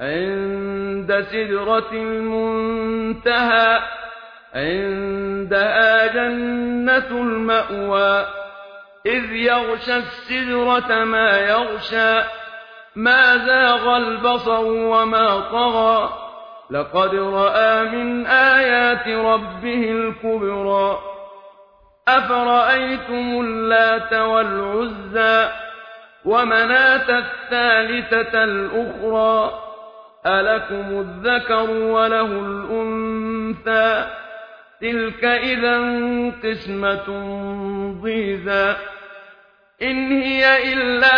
عند سدرة المنتهى عندها جنة المأوى. إذ يغشى السدرة ما يغشى ما زاغ البصر وما طغى. لقد رأى من آيات ربه الكبرى. أفرأيتم اللات والعزى ومناة الثالثة الأخرى؟ ألكم الذكر وله الأنثى تلك إذا قسمة ضيزى إن هي إلا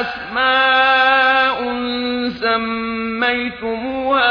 أسماء سميتموها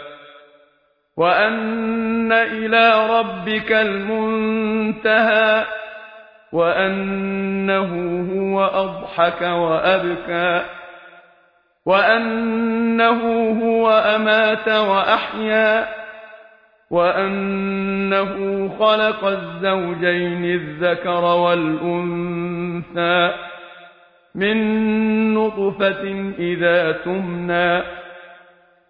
وأن إلى ربك المنتهى وأنه هو أضحك وأبكى وأنه هو أمات وأحيا وأنه خلق الزوجين الذكر والأنثى من نطفة إذا تمنى